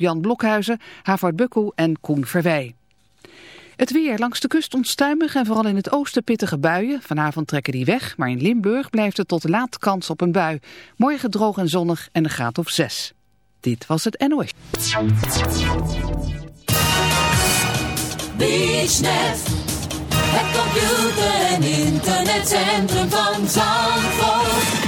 Jan Blokhuizen, Havard Bukkel en Koen Verwij. Het weer langs de kust onstuimig en vooral in het oosten pittige buien. Vanavond trekken die weg, maar in Limburg blijft het tot laat kans op een bui. Morgen droog en zonnig en een graad of zes. Dit was het NOS. Het computer- en internetcentrum van Zandvoort.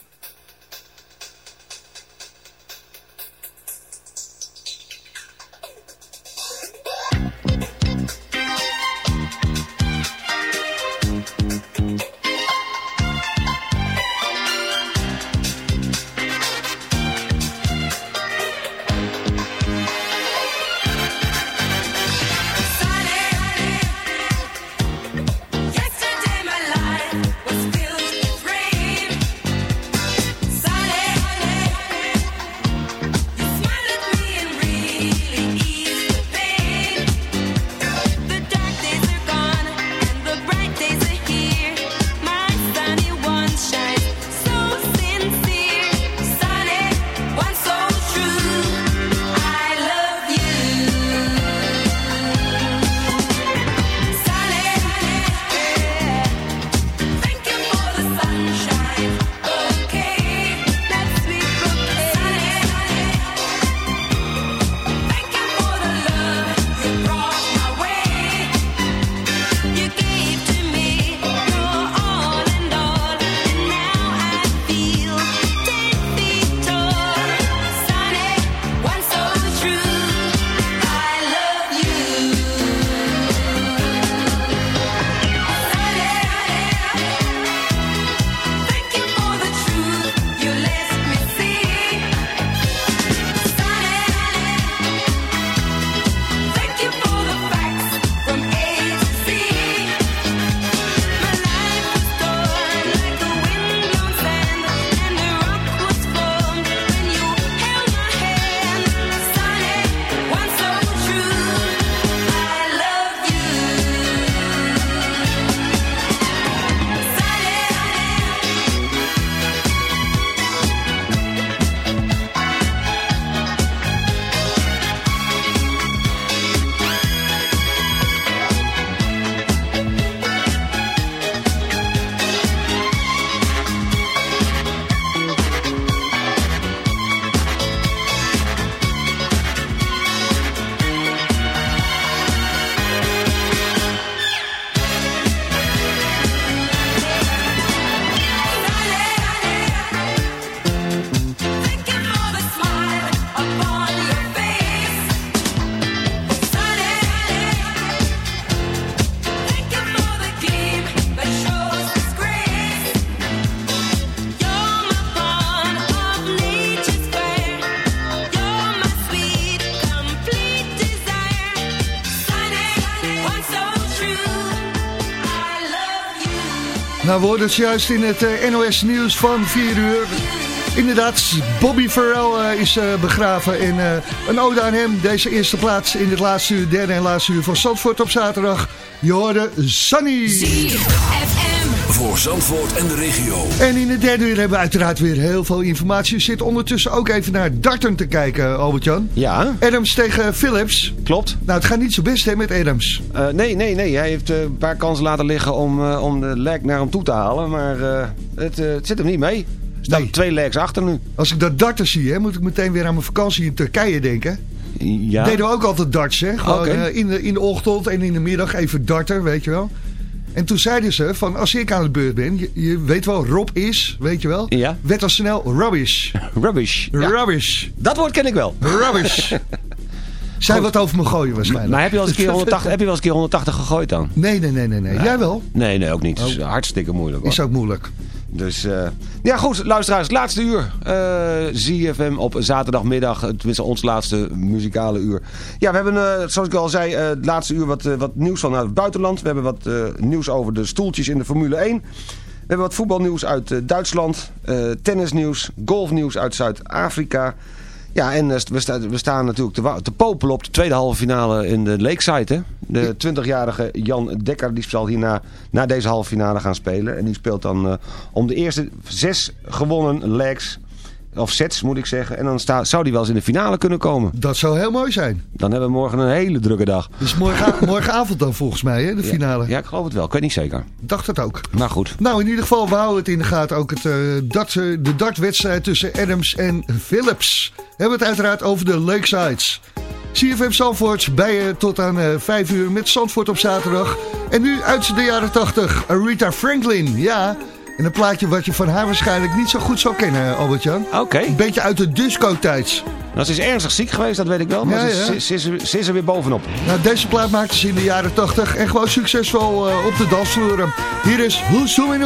Nou, we het juist in het eh, NOS nieuws van 4 uur. Inderdaad, Bobby Farrell eh, is eh, begraven en eh, een ode aan hem. Deze eerste plaats in het laatste uur, derde en laatste uur van Zandvoort op zaterdag. Je hoorde Sunny. Voor Zandvoort en de regio. En in het derde uur hebben we uiteraard weer heel veel informatie. Je zit ondertussen ook even naar darten te kijken, Albert-Jan. Ja, Adams tegen Phillips. klopt. Nou, het gaat niet zo best hè, met Adams. Eh, nee, nee, nee. Hij heeft eh, een paar kansen laten liggen om, eh, om de leg naar hem toe te halen. Maar eh, het, eh, het zit hem niet mee. Er staan Nee. twee legs achter nu. Als ik dat darten zie, hè, moet ik meteen weer aan mijn vakantie in Turkije denken. Ja. Deden we ook altijd darts, hè? Gewoon Oké. eh, in, de, in de ochtend en in de middag even darten, weet je wel. En toen zeiden ze van, als ik aan de beurt ben, je, je weet wel, Rob is, weet je wel. Ja. Werd al snel rubbish. Rubbish. Ja, Rubbish. Dat woord ken ik wel. Rubbish. Zij wat over me gooien waarschijnlijk. Maar heb je wel eens een keer 180, heb je wel eens een keer 180 gegooid dan? Nee, nee, nee, nee. nee. Jij wel? Nee, nee, ook niet. Is hartstikke moeilijk hoor. Is ook moeilijk. Dus eh, ja goed, luisteraars, laatste uur. Eh ZFM op zaterdagmiddag, tenminste ons laatste muzikale uur. Ja, we hebben, eh, zoals ik al zei, eh, het laatste uur wat, eh, wat nieuws van uit het buitenland. We hebben wat eh, nieuws over de stoeltjes in de Formule 1. We hebben wat voetbalnieuws uit eh, Duitsland, eh, tennisnieuws, golfnieuws uit Zuid-Afrika. Ja, en eh, we, sta- we staan natuurlijk te, te popelen op de tweede halve finale in de Lakeside. Hè? De 20-jarige Jan Dekker die zal hierna na deze halve finale gaan spelen. En die speelt dan eh, om de eerste zes gewonnen legs, of sets moet ik zeggen. En dan sta, zou die wel eens in de finale kunnen komen. Dat zou heel mooi zijn. Dan hebben we morgen een hele drukke dag. Dus morgen, morgenavond dan volgens mij, hè, de finale. Ja, ik geloof het wel. Ik weet niet zeker. Dacht het ook. Maar goed. Nou, in ieder geval, we houden het in de gaten. Ook het, eh, dart, eh, de dartwedstrijd tussen Adams en Phillips. We hebben het uiteraard over de Lakesides. CFM Zandvoort bij je tot aan eh 5 uur met Zandvoort op zaterdag. En nu uit de jaren 80, Rita Franklin. Ja, en een plaatje wat je van haar waarschijnlijk niet zo goed zou kennen, Albert-Jan. Oké. Een beetje uit de disco-tijds. Nou, ze is ernstig ziek geweest, dat weet ik wel. Maar Ja, ze, ja. Ze, ze is, er- ze is er weer bovenop. Nou, deze plaat maakte ze in de jaren 80 en gewoon succesvol eh, op de dansvloer. Hier is Who's Doing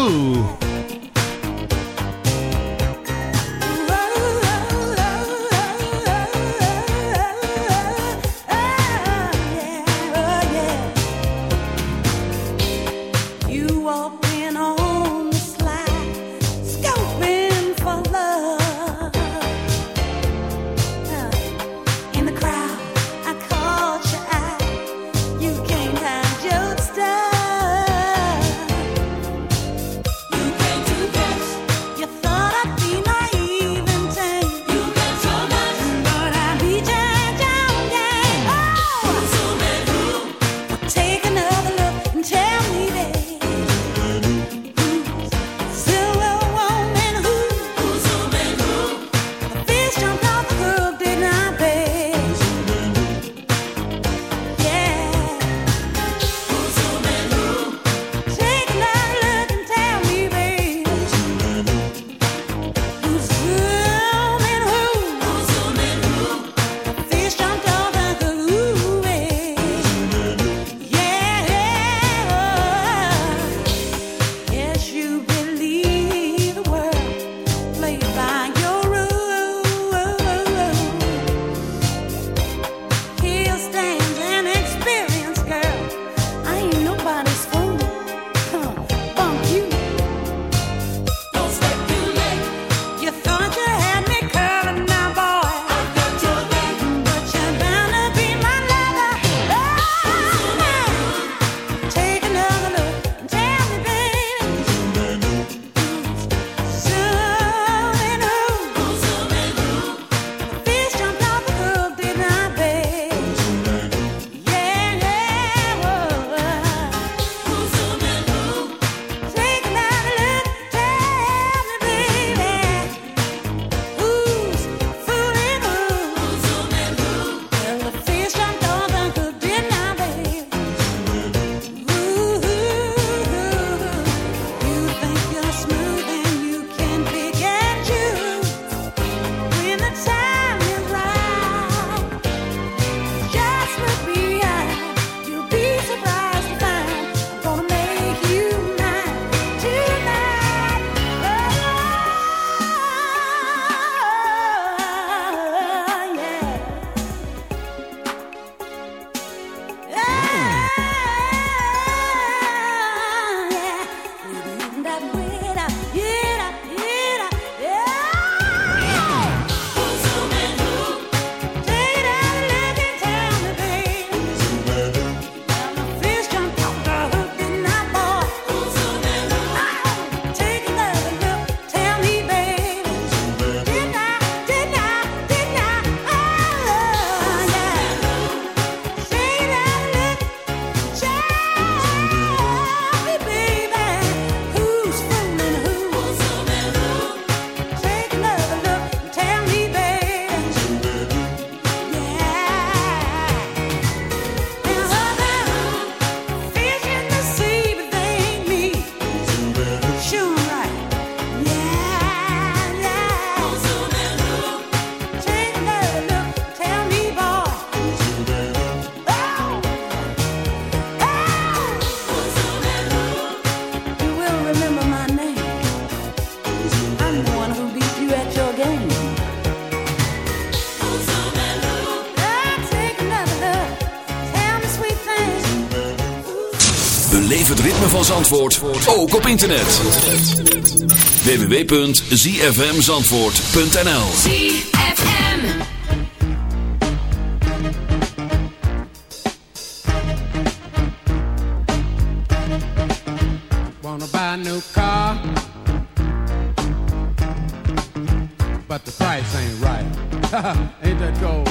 Beleef het ritme van Zandvoort, ook op internet. www.zfmzandvoort.nl ZFM. Wanna buy a new car, but the price ain't right. ain't that gold?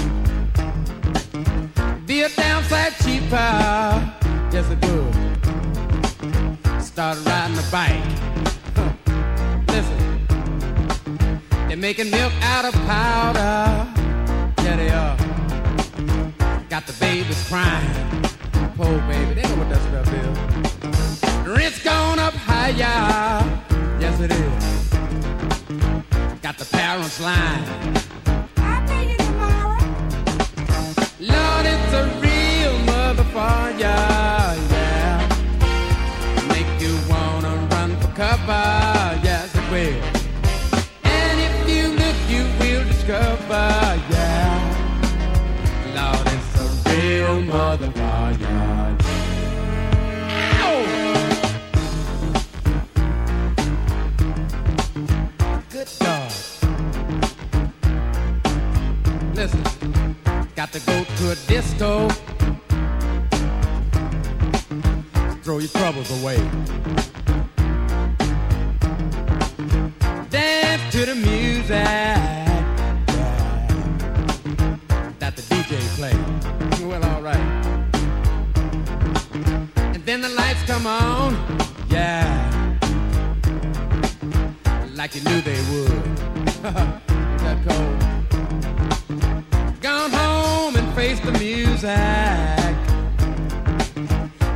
Be a downside cheaper, making milk out of powder. Like you knew they would. That cold? Gone home and face the music.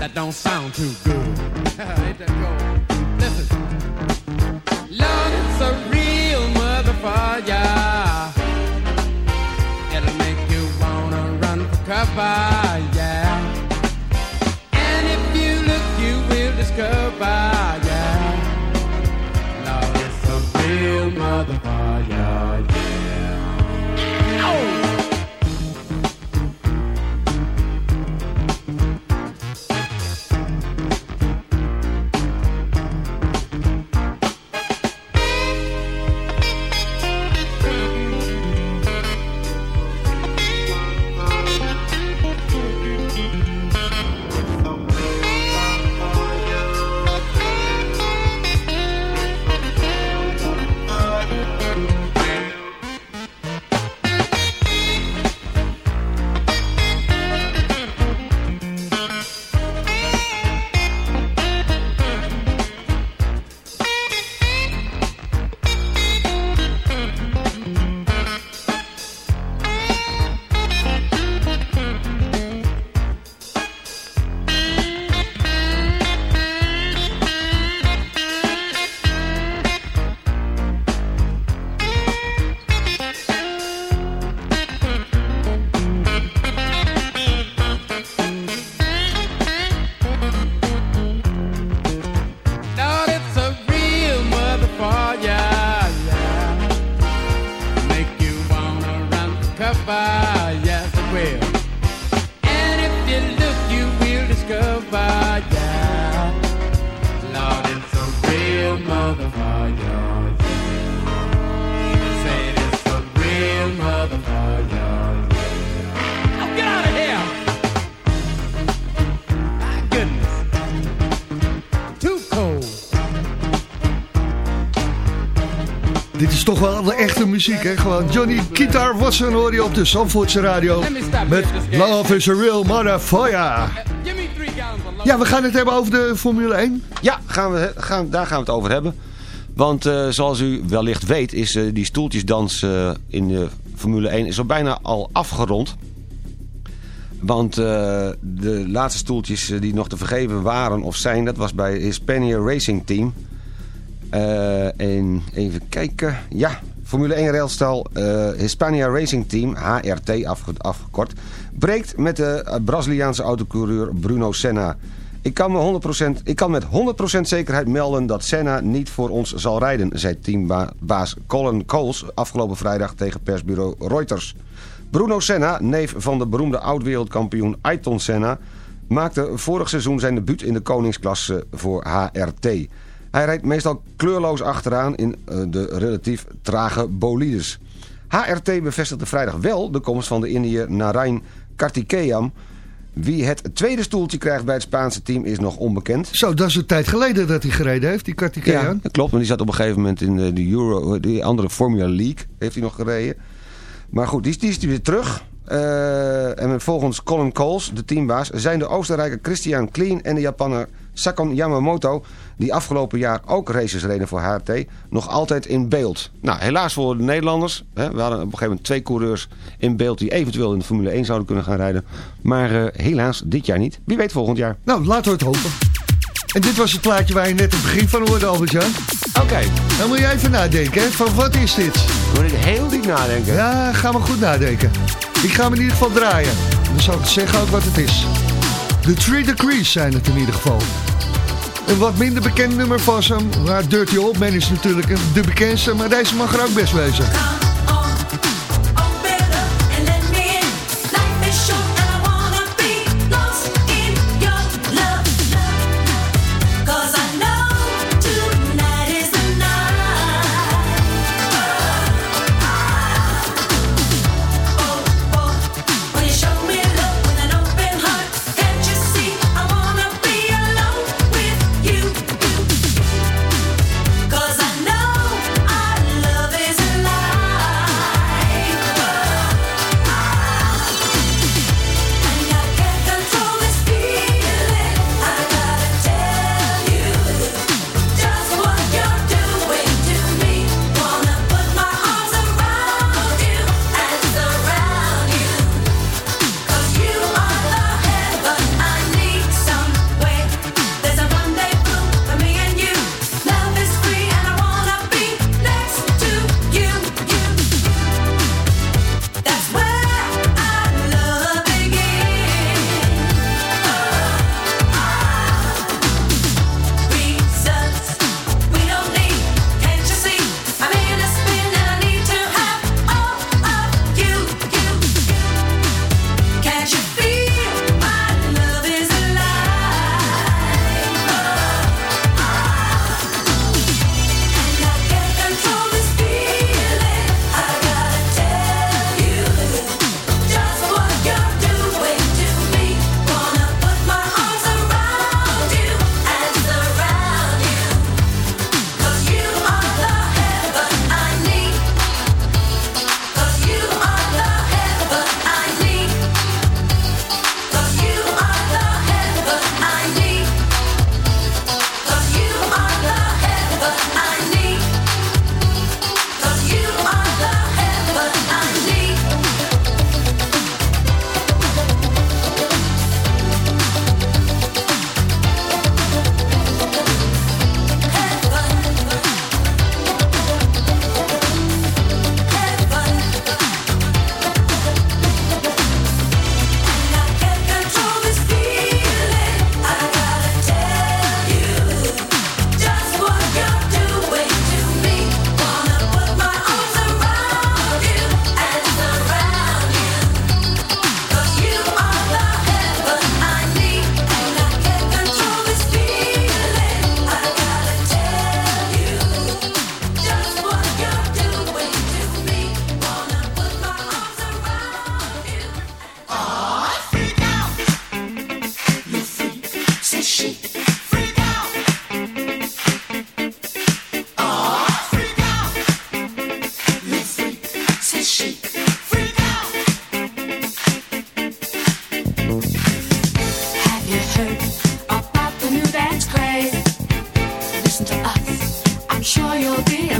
That don't sound too good. Ain't that cold? Listen. Lord, it's a real motherfucker. It'll make you wanna run for cover, yeah. And if you look, you will discover, toch wel echte muziek, hè? Gewoon Johnny Guitar Watson hoor je op de Zandvoortse radio. Met Love is a Real Motherfucker. Ja, we gaan het hebben over de Formule 1. Ja, gaan we, gaan, daar gaan we het over hebben. Want eh, zoals u wellicht weet is eh, die stoeltjesdans eh, in de Formule 1 is al bijna al afgerond. Want de laatste stoeltjes die nog te vergeven waren of zijn... dat was bij Hispania Racing Team. Eh, en even kijken. Ja, Formule 1 railstal eh, Hispania Racing Team, HRT afge- afgekort... breekt met de eh, Braziliaanse autocoureur Bruno Senna... Ik kan, me 100%, ik kan met 100% zekerheid melden dat Senna niet voor ons zal rijden... zei teambaas Colin Coles afgelopen vrijdag tegen persbureau Reuters. Bruno Senna, neef van de beroemde oud-wereldkampioen Ayrton Senna... maakte vorig seizoen zijn debuut in de koningsklasse voor HRT. Hij rijdt meestal kleurloos achteraan in eh, de relatief trage bolides. HRT bevestigde vrijdag wel de komst van de Indiër Narain Kartikeyan... Wie het tweede stoeltje krijgt bij het Spaanse team is nog onbekend. Zo, dat is een tijd geleden dat hij gereden heeft, die Kartikeyan. Ja, dat klopt. Want die zat op een gegeven moment in de, de Euro, die andere Formula League. Heeft hij nog gereden. Maar goed, die, die is weer terug. Eh, en volgens Colin Coles, de teambaas, zijn de Oostenrijker Christian Kleen en de Japaner Sakon Yamamoto, die afgelopen jaar ook races reden voor HRT, nog altijd in beeld. Nou, helaas voor de Nederlanders. Hè, we hadden op een gegeven moment twee coureurs in beeld die eventueel in de Formule 1 zouden kunnen gaan rijden. Maar eh, helaas dit jaar niet. Wie weet volgend jaar. Nou, laten we het hopen. En dit was het plaatje waar je net het begin van hoorde, Albert-Jan. Oké. Dan moet jij even nadenken, hè? Van wat is dit? Moet ik heel diep nadenken? Ja, ga maar goed nadenken. Ik ga hem in ieder geval draaien. Dan zal ik zeggen ook wat het is. De Three Degrees zijn het in ieder geval. Een wat minder bekend nummer van ze. Maar Dirty Old Man is natuurlijk de bekendste. Maar deze mag er ook best wezen.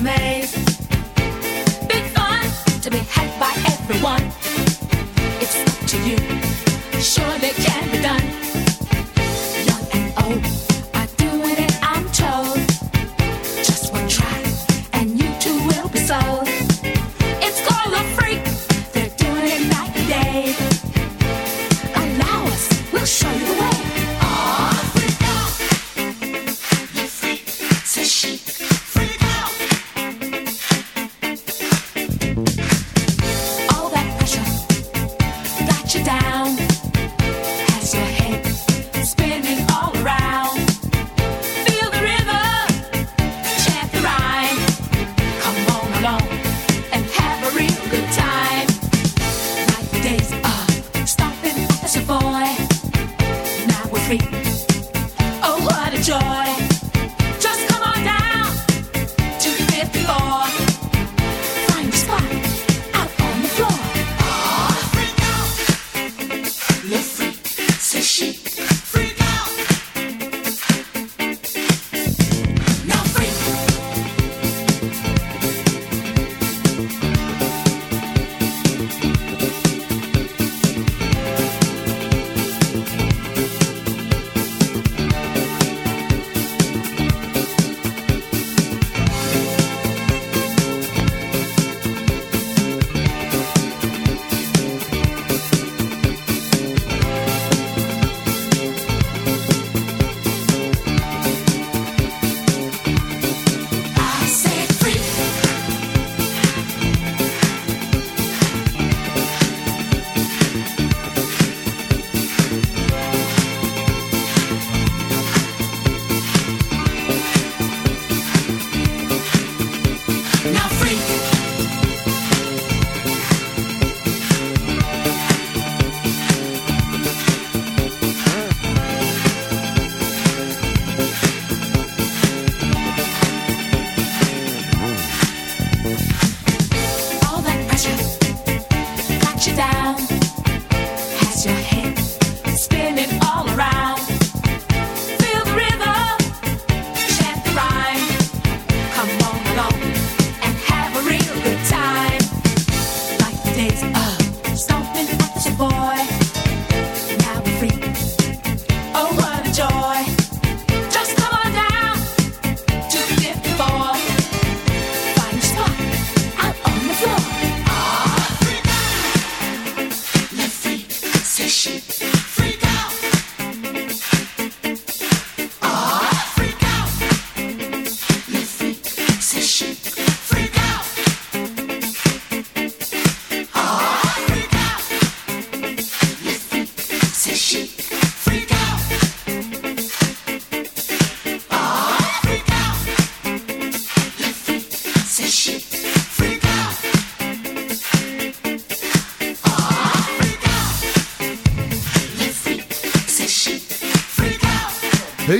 Show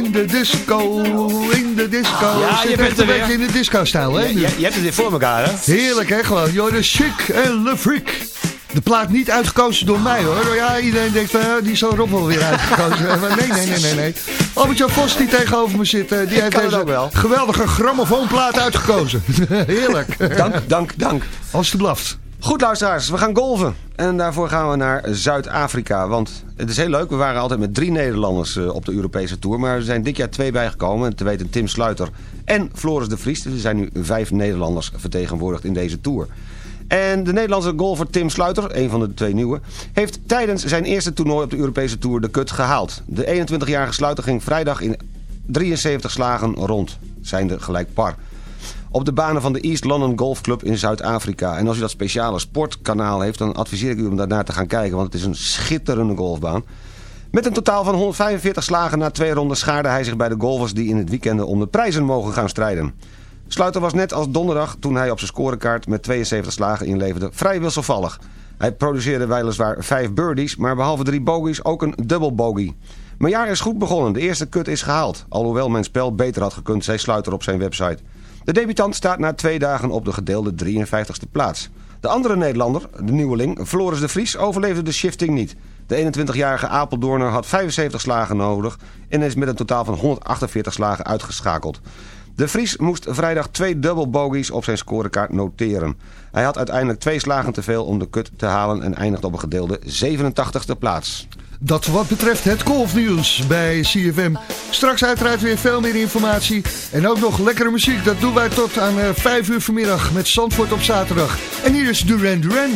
In de disco, in de disco. Ja, Zit je bent echt er een weer. beetje in de disco-stijl, hè? Je, je, je hebt het weer voor elkaar, hè? Heerlijk, hè? Gewoon. Jorden Chic en Le Freak. De plaat niet uitgekozen door mij, hoor. Ja, iedereen denkt, van, ja, die is zo Rob wel weer uitgekozen. Maar nee, nee, nee, nee, nee. Albert-Jan Vos, die tegenover me zit, eh, die heeft deze wel. geweldige grammofoonplaat uitgekozen. Heerlijk. Dank, dank, dank. Als de blaft. Goed luisteraars, we gaan golven. En daarvoor gaan we naar Zuid-Afrika. Want het is heel leuk, we waren altijd met drie Nederlanders eh, op de Europese Tour. Maar er zijn dit jaar twee bijgekomen. Te weten Tim Sluiter en Floris de Vries. Er zijn nu vijf Nederlanders vertegenwoordigd in deze Tour. En de Nederlandse golfer Tim Sluiter, een van de twee nieuwe... heeft tijdens zijn eerste toernooi op de Europese Tour de kut gehaald. De 21-jarige Sluiter ging vrijdag in 73 slagen rond. Zijnde gelijk par op de banen van de East London Golf Club in Zuid-Afrika. En als u dat speciale sportkanaal heeft, dan adviseer ik u om daarnaar te gaan kijken, want het is een schitterende golfbaan. Met een totaal van 145 slagen na twee ronden schaarde hij zich bij de golfers die in het weekend om de prijzen mogen gaan strijden. Sluiter was net als donderdag, toen hij op zijn scorekaart met 72 slagen inleverde, vrij wisselvallig. Hij produceerde weliswaar vijf birdies, maar behalve drie bogies ook een double bogey. Mijn jaar is goed begonnen, de eerste kut is gehaald. Alhoewel mijn spel beter had gekund, zei Sluiter op zijn website. De debutant staat na twee dagen op de gedeelde 53ste plaats. De andere Nederlander, de nieuweling, Floris de Vries, overleefde de shifting niet. De 21-jarige Apeldoorner had 75 slagen nodig en is met een totaal van 148 slagen uitgeschakeld. De Vries moest vrijdag twee double bogies op zijn scorekaart noteren. Hij had uiteindelijk twee slagen te veel om de kut te halen en eindigde op een gedeelde 87ste plaats. Dat wat betreft het golfnieuws bij CFM. Straks uiteraard weer veel meer informatie. En ook nog lekkere muziek. Dat doen wij tot aan eh, 5 uur vanmiddag met Zandvoort op zaterdag. En hier is Duran Duran.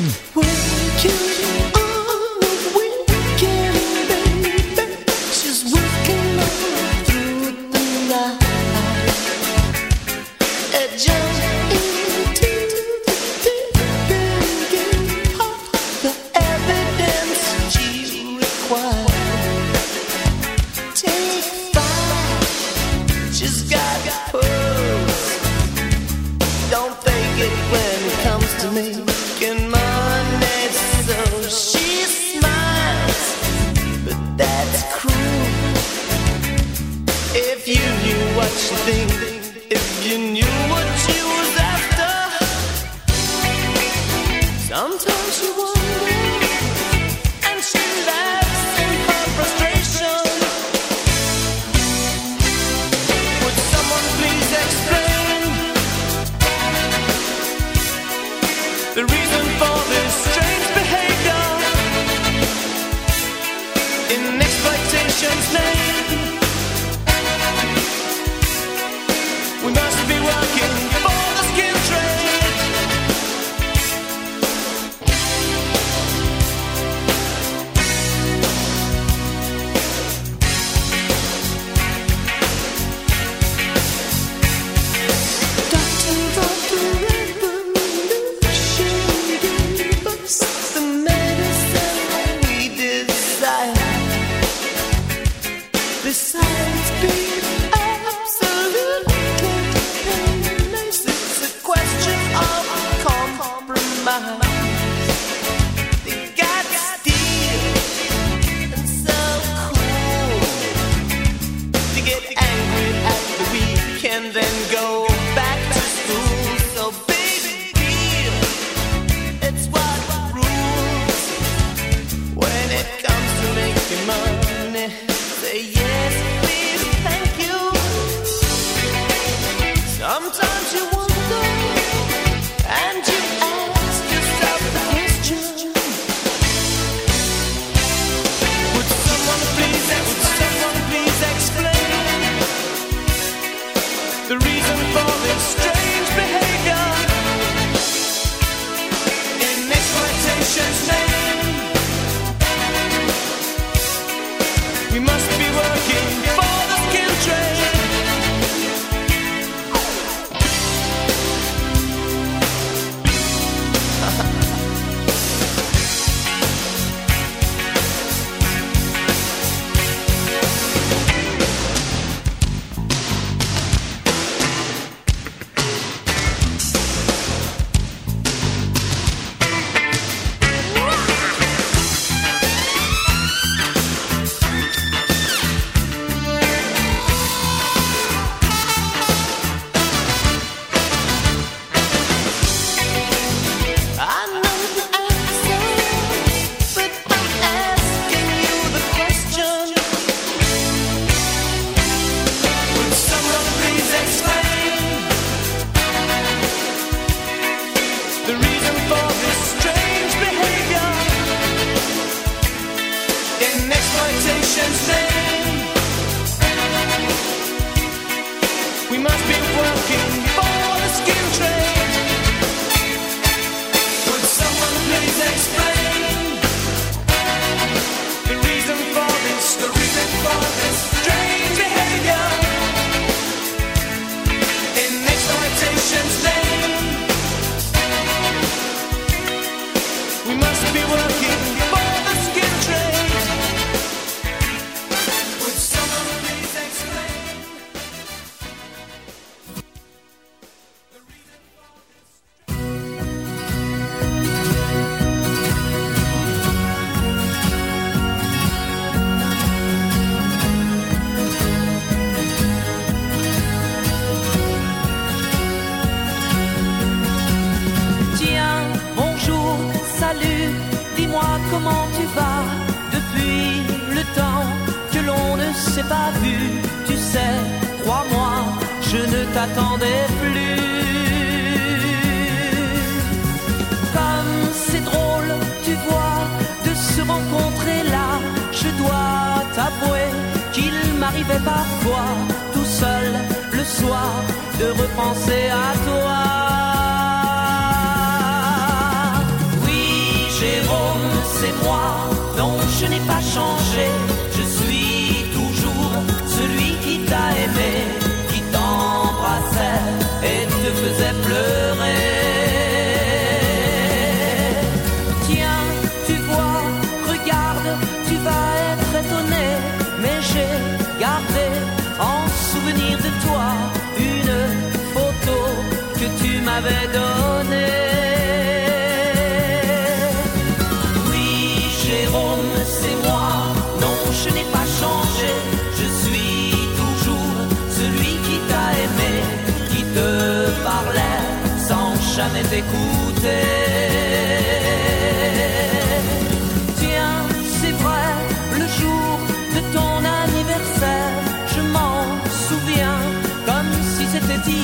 Sometimes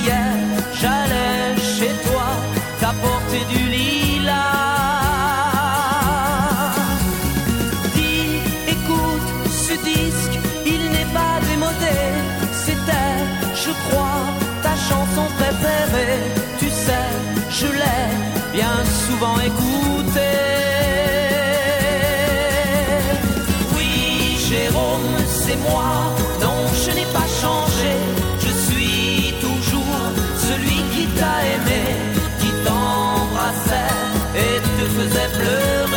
hier, j'allais chez toi t'apporter du lilas. Dis, écoute ce disque, il n'est pas démodé. C'était, je crois, ta chanson préférée. Tu sais, je l'ai bien souvent écoutée. faisait pleurer.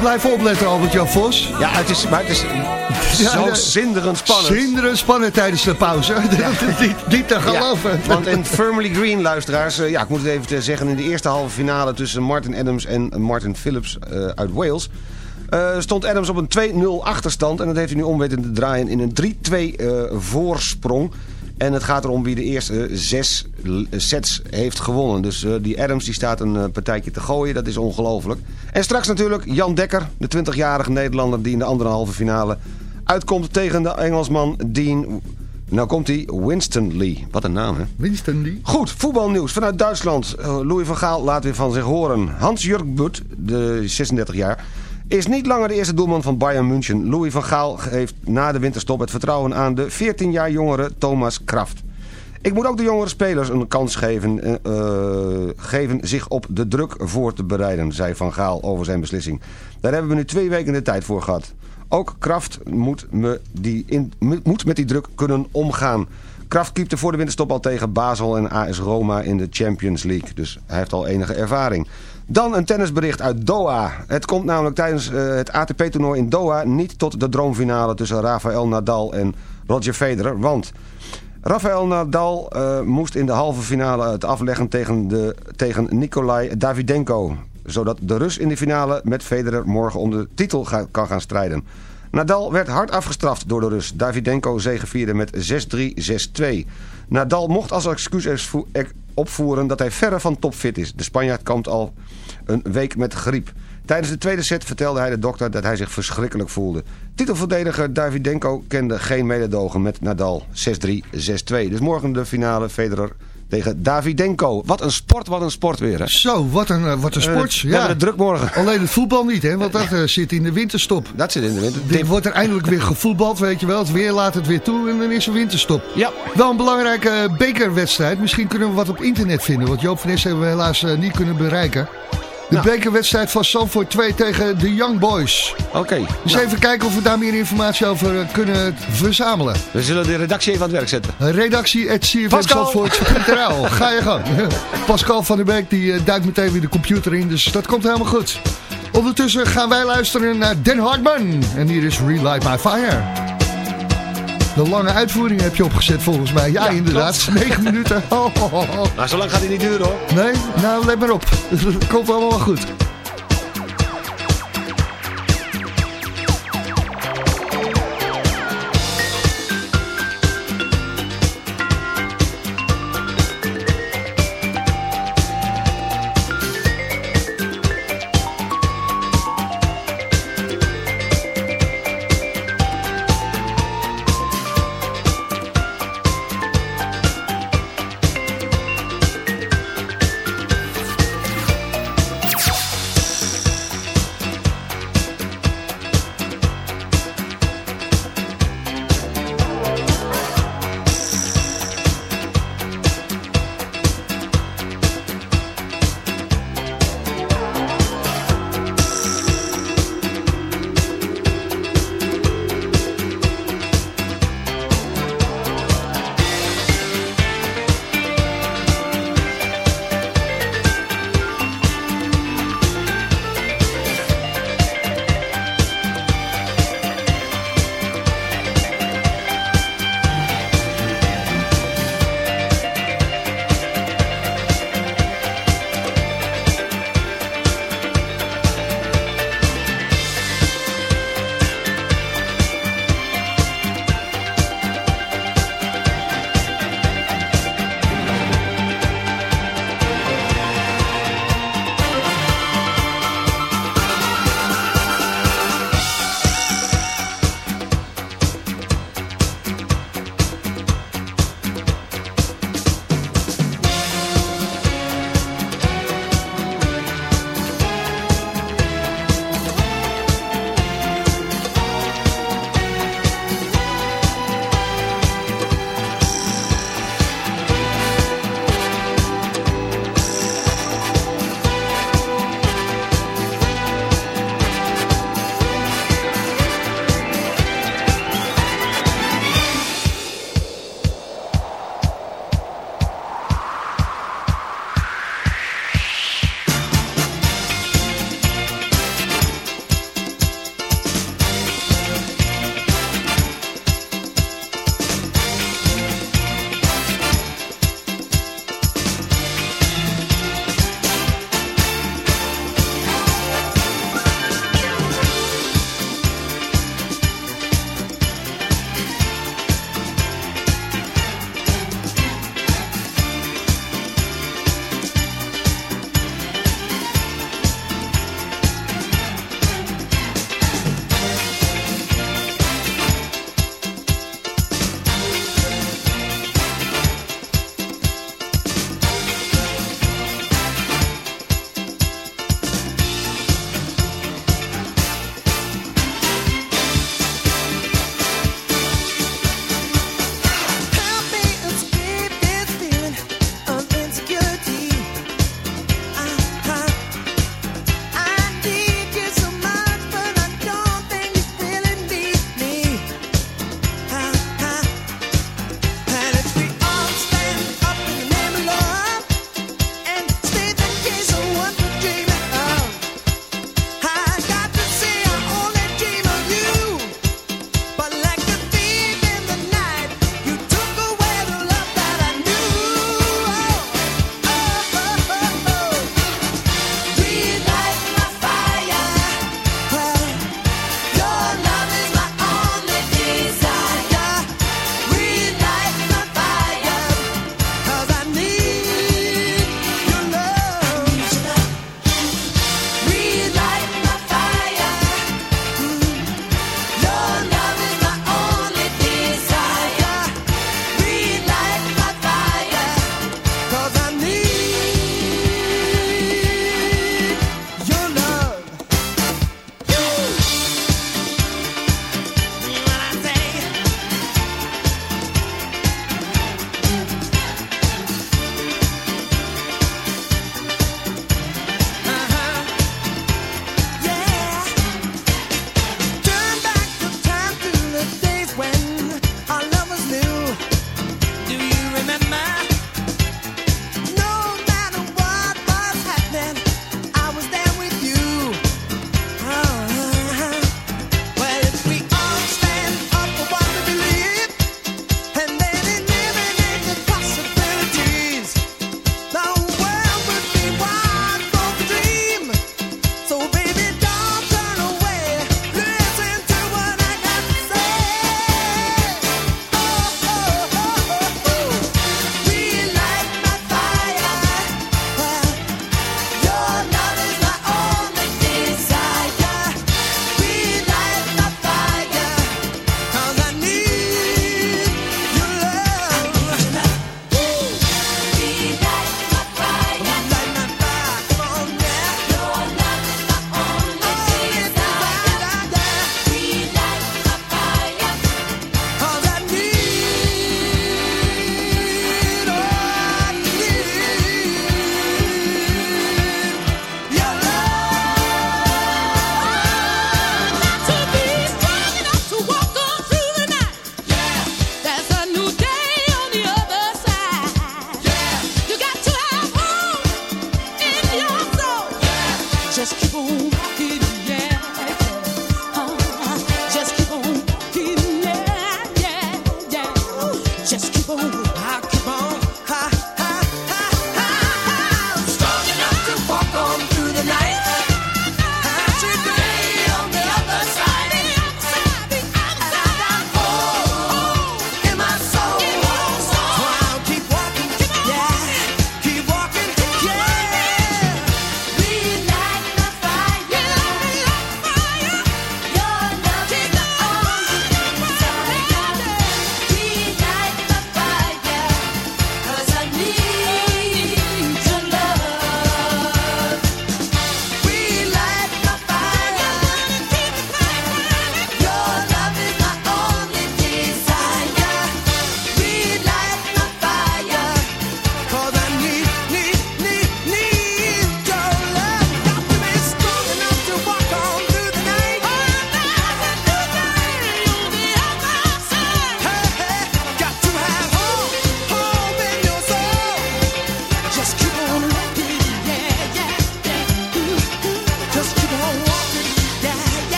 Blijf opletten, Albert-Jan Vos. Ja, het is, maar het is zo zinderend spannend. Zinderend spannend tijdens de pauze. Diep te geloven. Want in Firmly Green, luisteraars... Eh, ja, ik moet het even zeggen. In de eerste halve finale tussen Martin Adams en Martin Phillips eh, uit Wales... Eh, stond Adams op een 2-0 achterstand. En dat heeft hij nu om te draaien in een 3-2 voorsprong... En het gaat erom wie de eerste zes sets heeft gewonnen. Dus eh, die Adams die staat een eh, partijtje te gooien. Dat is ongelooflijk. En straks natuurlijk Jan Dekker, de 20-jarige Nederlander... die in de andere halve finale uitkomt tegen de Engelsman Dean... Nou komt hij, Winston Lee. Wat een naam, hè? Winston Lee. Goed, voetbalnieuws vanuit Duitsland. Eh, Louis van Gaal laat weer van zich horen. Hans-Jurg Butt, de 36 jaar, is niet langer de eerste doelman van Bayern München. Louis van Gaal heeft na de winterstop het vertrouwen aan de 14 jaar jongere Thomas Kraft. Ik moet ook de jongere spelers een kans geven, eh, geven zich op de druk voor te bereiden, zei Van Gaal over zijn beslissing. Daar hebben we nu twee weken de tijd voor gehad. Ook Kraft moet, me die in, moet met die druk kunnen omgaan. Kraft keepte voor de winterstop al tegen Basel en AS Roma in de Champions League. Dus hij heeft al enige ervaring. Dan een tennisbericht uit Doha. Het komt namelijk tijdens eh, het ATP-toernooi in Doha niet tot de droomfinale tussen Rafael Nadal en Roger Federer. Want Rafael Nadal eh, moest in de halve finale het afleggen tegen, de, tegen Nikolai Davidenko. Zodat de Rus in de finale met Federer morgen om de titel kan gaan strijden. Nadal werd hard afgestraft door de Rus. Davidenko zegevierde met 6-3, 6-2. Nadal mocht als excuus opvoeren dat hij verre van topfit is. De Spanjaard kampt al een week met griep. Tijdens de tweede set vertelde hij de dokter dat hij zich verschrikkelijk voelde. Titelverdediger Davidenko kende geen mededogen met Nadal 6-3, 6-2. Dus morgen de finale Federer tegen Davidenko. Wat een sport, wat een sport weer. Hè? Zo, wat een, eh, wat een Eh, sport. ja. het druk morgen. Alleen het voetbal niet, hè? Want dat eh, zit in de winterstop. Dat zit in de winter. Er wordt er eindelijk weer gevoetbald, weet je wel. Het weer laat het weer toe en dan is er winterstop. Ja. Wel een belangrijke bekerwedstrijd. Misschien kunnen we wat op internet vinden. Want Joop van hebben we helaas niet kunnen bereiken. De Nou. bekerwedstrijd van Sanford 2 tegen de Young Boys. Oké. Dus Nou, even kijken of we daar meer informatie over eh, kunnen verzamelen. we zullen de redactie even aan het werk zetten. Redactie at. Ga je gang. Pascal van der Beek die eh, duikt meteen weer de computer in. Dus dat komt helemaal goed. Ondertussen gaan wij luisteren naar Den Hartman. En hier is Relight My Fire. De lange uitvoering heb je opgezet volgens mij. Ja, inderdaad. 9 minuten. Oh, oh, oh, oh. Nou, zo lang gaat hij niet duren hoor. Nee? Nou, let maar op. Het komt allemaal wel goed.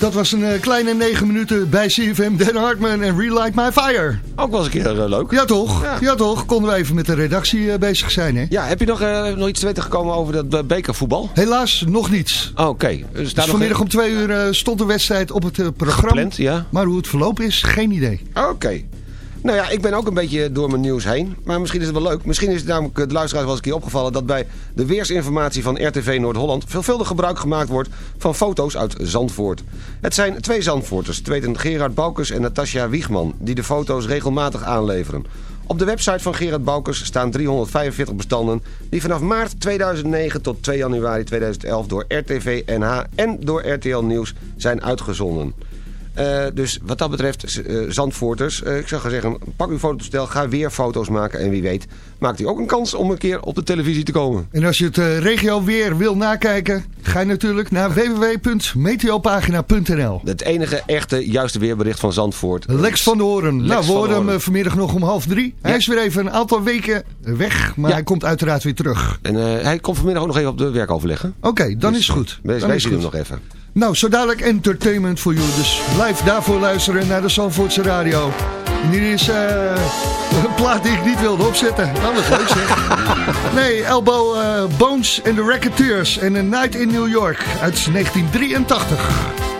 Dat was een eh, kleine negen minuten bij CFM Dan Hartman en Relight My Fire. Ook eens een keer eh, leuk. Ja toch, ja. Ja. toch. Konden we even met de redactie eh, bezig zijn hè. Ja, heb je nog, nog iets te weten gekomen over dat bekervoetbal? Helaas nog niets. Oh, Oké. Er Dus nog vanmiddag om twee uur stond de wedstrijd op het programma. Gepland, ja. Maar hoe het verlopen is, geen idee. Oké. Nou ja, ik ben ook een beetje door mijn nieuws heen. Maar misschien is het wel leuk. Misschien is het namelijk eh, de luisteraars wel eens een keer opgevallen... dat bij de weersinformatie van RTV Noord-Holland... veelvuldig gebruik gemaakt wordt van foto's uit Zandvoort. Het zijn twee Zandvoorters, het weten Gerard Boukes en Natasja Wiegman... die de foto's regelmatig aanleveren. Op de website van Gerard Boukes staan 345 bestanden... die vanaf maart 2009 tot 2 januari 2011 door RTV NH en door RTL Nieuws zijn uitgezonden. Eh, dus wat dat betreft, eh, Zandvoorters, eh, ik zou gaan zeggen, pak uw fototoestel, ga weer foto's maken. En wie weet, maakt u ook een kans om een keer op de televisie te komen. En als je het regio weer wil nakijken, ga je natuurlijk naar www.meteopagina.nl. Het enige echte, juiste weerbericht van Zandvoort. Lex van de Hoorn. Lex nou, we horen hem vanmiddag nog om half drie. Hij Ja. is weer even een aantal weken weg, maar Ja. hij komt uiteraard weer terug. En hij komt vanmiddag ook nog even op de werkoverleg. hè? Oké, dan Dus, is het goed. Wees, Dan wees is hier het hem nog even. Nou, zo dadelijk entertainment voor jullie. Dus blijf daarvoor luisteren naar de Zandvoortse Radio. En hier is eh, een plaat die ik niet wilde opzetten. Nou, wat leuk zeg. Nee, Elbow eh, Bones and the Racketeers en A Night in New York uit 1983.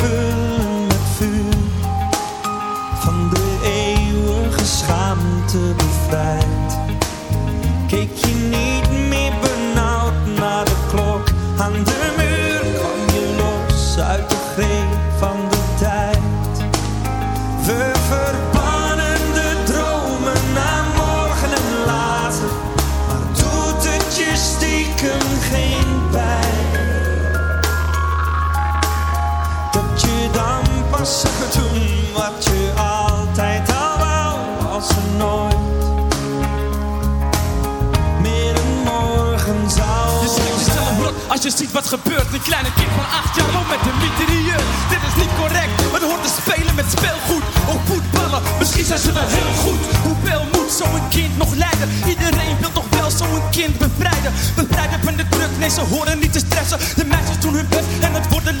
Zich als je ziet wat gebeurt Een kleine kind van acht jaar loopt met een mitrailleur Dit is niet correct, het hoort te spelen met speelgoed. Of voetballen, misschien zijn ze wel heel goed. Hoeveel moet zo'n kind nog leiden? Iedereen wil toch wel zo'n kind bevrijden. Bevrijden van de druk, nee ze horen niet te stressen. De meisjes doen hun best en het worden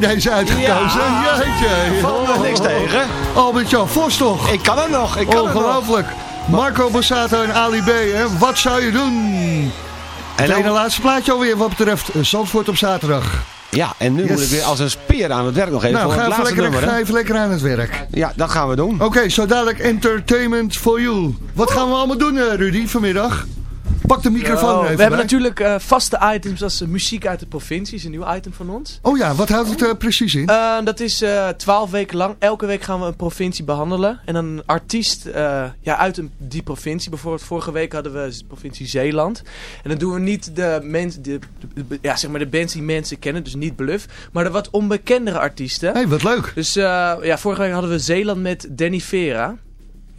jij deze uitgekozen? Ja. Jeetje. Valt er niks tegen. Albert-Jan Vos toch? Ik kan het nog, ik kan het nog. Ongelooflijk. Marco Borsato en Ali B, hè? wat zou je doen? En dan- de laatste plaatje alweer wat betreft eh, Zandvoort op zaterdag. Ja, en nu Yes. moet ik weer als een speer aan het werk nog even nou, voor ga het even, lekker, nummer. ga hè? even lekker aan het werk. Ja, dat gaan we doen. Oké, zo dadelijk entertainment for you. Wat gaan we allemaal doen, eh, Rudy, vanmiddag? Pak de microfoon Oh, even we hebben natuurlijk eh, vaste items als eh, muziek uit de provincie, is een nieuw item van ons. Oh ja, wat houdt het eh, precies in? Dat is twaalf weken lang. Elke week gaan we een provincie behandelen. En een artiest ja, uit een, die provincie. Bijvoorbeeld vorige week hadden we de provincie Zeeland. En dan doen we niet de, mensen, de, de- de- ja, zeg maar de bands die mensen kennen. Dus niet Bluff. Maar de wat onbekendere artiesten. hey, wat leuk. Dus ja, vorige week hadden we Zeeland met Danny Vera.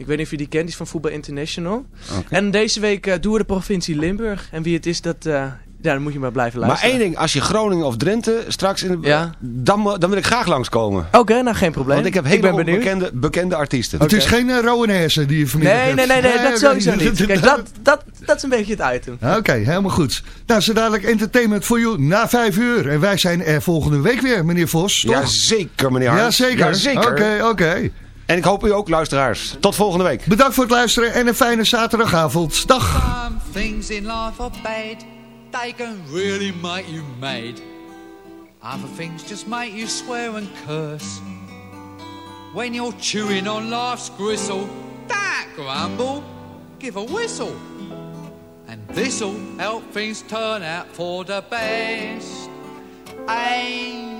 Ik weet niet of je die kent, die is van Voetbal International. En deze week eh, doen we de provincie Limburg. En wie het is, dat, eh, ja, dan moet je maar blijven Maar luisteren. één ding, als je Groningen of Drenthe straks in de, Ja. dan, dan wil ik graag langskomen. Oké, nou geen probleem. Want ik heb hele ben benieuwd. bekende, bekende artiesten. Het is geen uh, die je vanmiddag Nee, hebt. nee, nee, nee, dat sowieso niet. Kijk, dat, dat, dat is een beetje het item. Oké, helemaal goed. Nou, zo dadelijk entertainment voor you na vijf uur. En wij zijn er volgende week weer, meneer Vos, toch? Jazeker, meneer Hart. Jazeker. Jazeker. Oké, oké. En ik hoop u ook, luisteraars. Tot volgende week. Bedankt voor het luisteren en een fijne zaterdagavond. Dag. Some things in life are bad. They can really make you mad. Other things just make you swear and curse. When you're chewing on life's gristle, that grumble, give a whistle. And this'll help things turn out for the best. And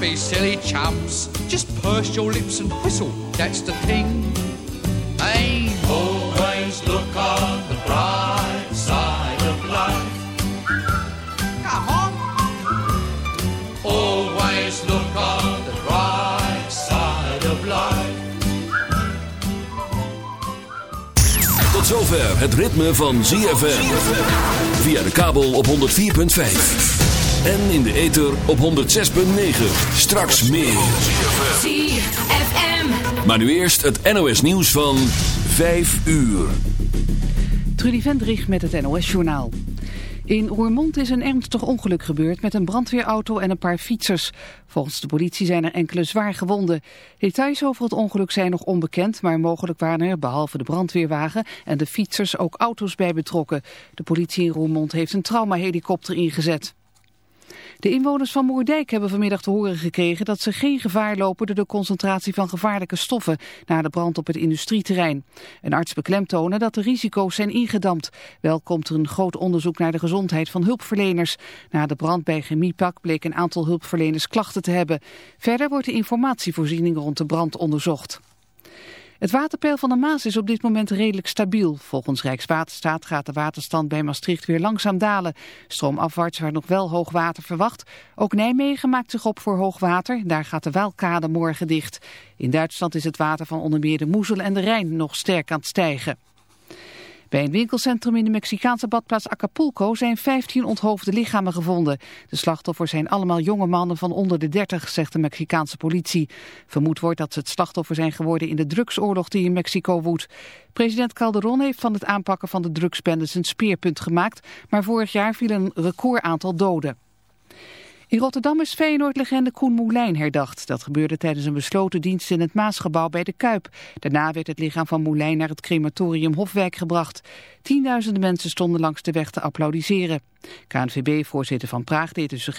be silly chumps. Just purse your lips and whistle, that's the thing. Hey, always look on the bright side of life. Come on. Always look on the bright side of life. Tot zover het ritme van ZFM. Via de kabel op 104.5. En in de ether op 106.9. Straks meer. ZFM. Maar nu eerst het NOS nieuws van 5 uur. Trudy Vendrich met het NOS-journaal. In Roermond is een ernstig ongeluk gebeurd met een brandweerauto en een paar fietsers. Volgens de politie zijn er enkele zwaar gewonden. Details over het ongeluk zijn nog onbekend, maar mogelijk waren er, behalve de brandweerwagen en de fietsers, ook auto's bij betrokken. De politie in Roermond heeft een traumahelikopter ingezet. De inwoners van Moerdijk hebben vanmiddag te horen gekregen dat ze geen gevaar lopen door de concentratie van gevaarlijke stoffen na de brand op het industrieterrein. Een arts beklemtonen dat de risico's zijn ingedampt. Wel komt er een groot onderzoek naar de gezondheid van hulpverleners. Na de brand bij Chemiepak bleek een aantal hulpverleners klachten te hebben. Verder wordt de informatievoorziening rond de brand onderzocht. Het waterpeil van de Maas is op dit moment redelijk stabiel. Volgens Rijkswaterstaat gaat de waterstand bij Maastricht weer langzaam dalen. Stroomafwaarts werd nog wel hoog water verwacht. Ook Nijmegen maakt zich op voor hoog water. Daar gaat de Waalkade morgen dicht. In Duitsland is het water van onder meer de Moezel en de Rijn nog sterk aan het stijgen. Bij een winkelcentrum in de Mexicaanse badplaats Acapulco zijn 15 onthoofde lichamen gevonden. De slachtoffers zijn allemaal jonge mannen van onder de 30, zegt de Mexicaanse politie. Vermoed wordt dat ze het slachtoffer zijn geworden in de drugsoorlog die in Mexico woedt. President Calderon heeft van het aanpakken van de drugsbendes een speerpunt gemaakt, maar vorig jaar viel een recordaantal doden. In Rotterdam is Feyenoord-legende Koen Moulijn herdacht. Dat gebeurde tijdens een besloten dienst in het Maasgebouw bij de Kuip. Daarna werd het lichaam van Moulijn naar het crematorium Hofwijk gebracht. Tienduizenden mensen stonden langs de weg te applaudisseren. KNVB-voorzitter Van Praag deed de suggestie